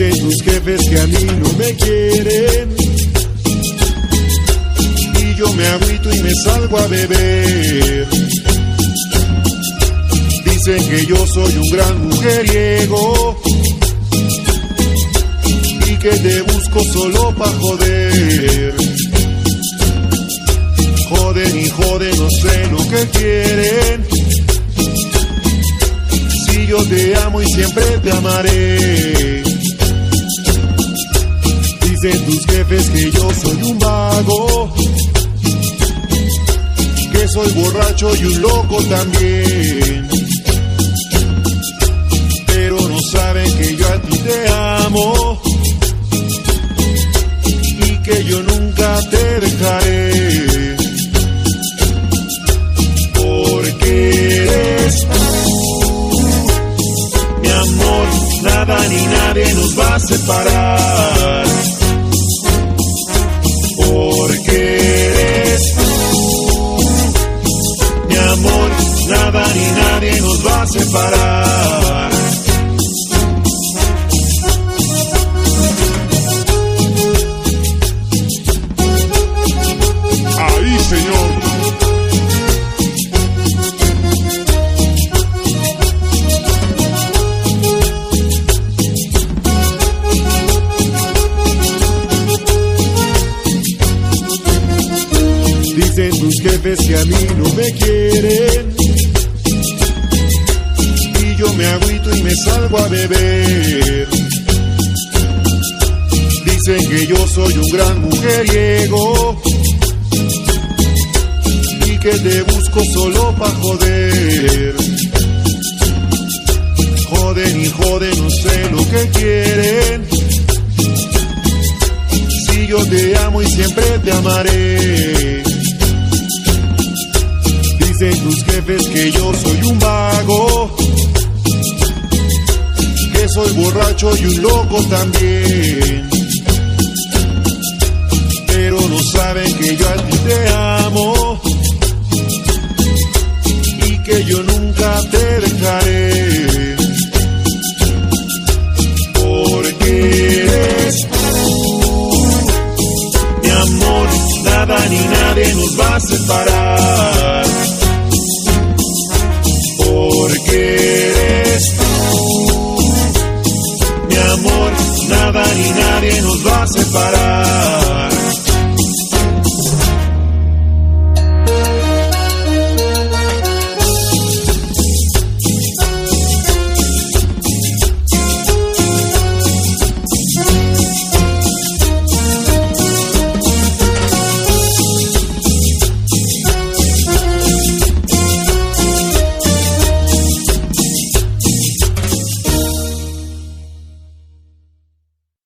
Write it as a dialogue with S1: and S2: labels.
S1: mí no me quieren. Y yo me agüito y me salgo a beber. Dicen que yo soy un gran mujeriego y que te busco solo pa' joder. Joden y joden, no sé lo que quieren. Si yo te amo y siempre te amaré. Dicen tus jefes que yo soy un vago, que soy borracho y un loco también. Pero no saben que yo a ti te amo y que yo nunca te dejaré. Porque eres mi amor, nada ni nadie nos va a separar. Nadie nos va a separar. Ahí, señor. Dicen tus jefes que a mí no me quieren. Y me salgo a beber. Dicen que yo soy un gran mujeriego. Y que te busco solo pa' joder. Joden y joden, no sé lo que quieren. Si yo te amo y siempre te amaré. Dicen tus jefes que yo soy soy borracho y un loco también. Pero no saben que yo a ti te amo y que yo nunca te dejaré. Porque eres tú, mi amor, nada ni nadie nos va a separar.